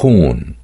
horn.